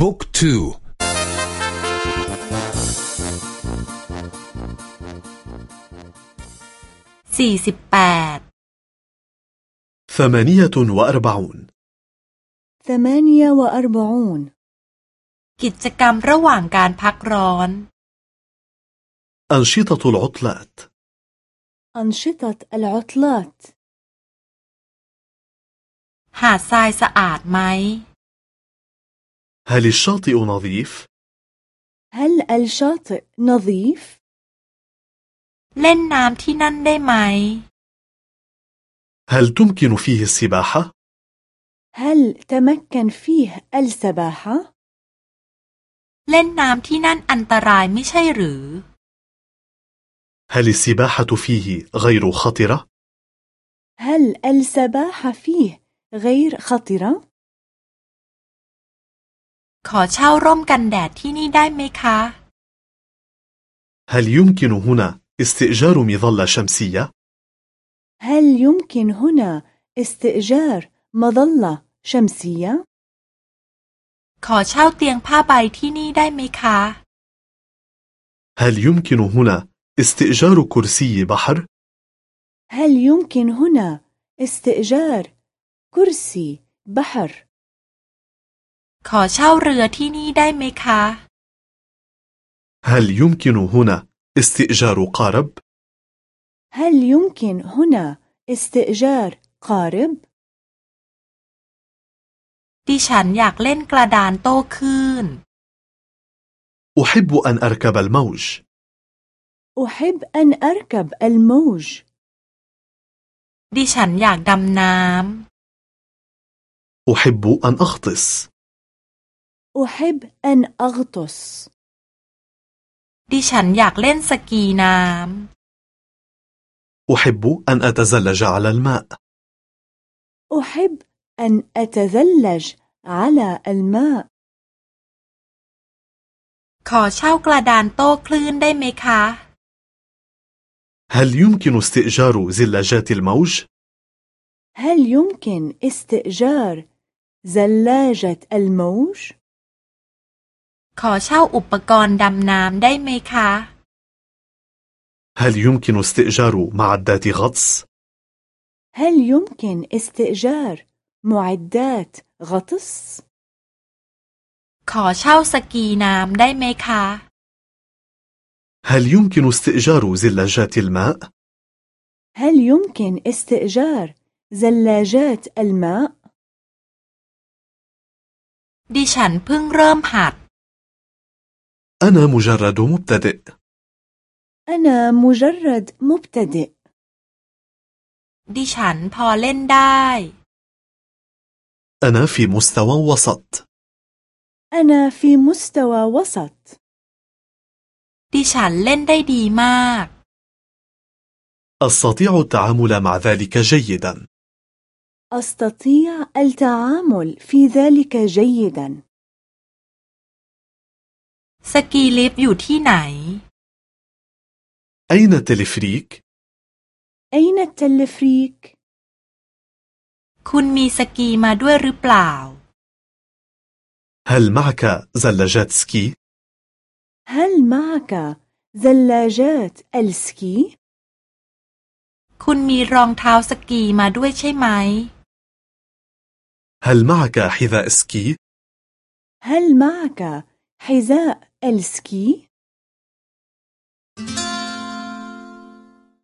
บุ๊กทูสี่สิบแปด ثمانية وأربعون ثمانية وأربعون กิจกรรมระหว่างการพักร้อน أنشطة العطلات أنشطة العطلات หาดทรายสะอาดไหม هل الشاطئ نظيف؟ هل الشاطئ نظيف؟ เล่นน้ำที่นั่นได้ไหม هل تمكن فيه السباحة؟ هل تمكن فيه السباحة؟ เล่นน้ำที่นั่นอันตรายไม่ใช่หรือ هل السباحة فيه غير خطرة؟ هل السباحة فيه غير خطرة؟ ขอเช่าร่มกันแดดที่นี่ได้ไหมคะ هل يمكن هنا استئجار مظلة شمسية؟ هل يمكن هنا استئجار مظلة شمسية؟ ขอเช่าเตียงผ้าใบที่นี่ได้ไหมคะ هل يمكن هنا استئجار كرسي بحر؟ هل يمكن هنا استئجار كرسي بحر؟ ขอเช่าเรือที่นี่ได้ไหมคะ هل يمكن هنا استئجار قارب؟ هل يمكن هنا استئجار قارب؟ ดิฉันอยากเล่นกระดานโต้คลื่น أحب أن أركب الموج أحب أن أركب الموج ดิฉันอยากดำน้ำ أحب أن أغطس أحب أن أغطس ดิฉันอยากเล่นสกีน้ำ أحب أن أتزلج على الماء أحب أن أتزلج على الماء ขอเช่ากระดานโต้คลื่นได้ไหมคะ هل يمكن استئجار زلاجات الموج؟ هل يمكن استئجار زلاجة الموج؟ ขอเช่าอุปกรณ์ดำน้ำได้ไหมคะ هل يمكن استئجار معدات غطس؟ هل يمكن استئجار معدات غطس؟ ขอเช่าสกีน้ำได้ไหมคะ هل يمكن استئجار زلاجات الماء؟ هل يمكن استئجار زلاجات الماء؟ ดิฉันเพิ่งเริ่มหัด أنا مجرد مبتدئ أنا مجرد مبتدئ ดิฉันพอเล่นได้ أنا في مستوى وسط أنا في مستوى وسط ดิฉันเล่นได้ดีมาก أستطيع التعامل مع ذلك جيدا أستطيع التعامل في ذلك جيدا สกีลิฟต์อยู่ที่ไหน أين التلفريك؟ أين التلفريك؟ คุณมีสกีมาด้วยหรือเปล่า هل معك زلاجات سكي؟ هل معك زلاجات السكي؟ คุณมีรองเท้าสกีมาด้วยใช่ไหม هل معك حذاء سكي؟ هل معك حذاء السكي.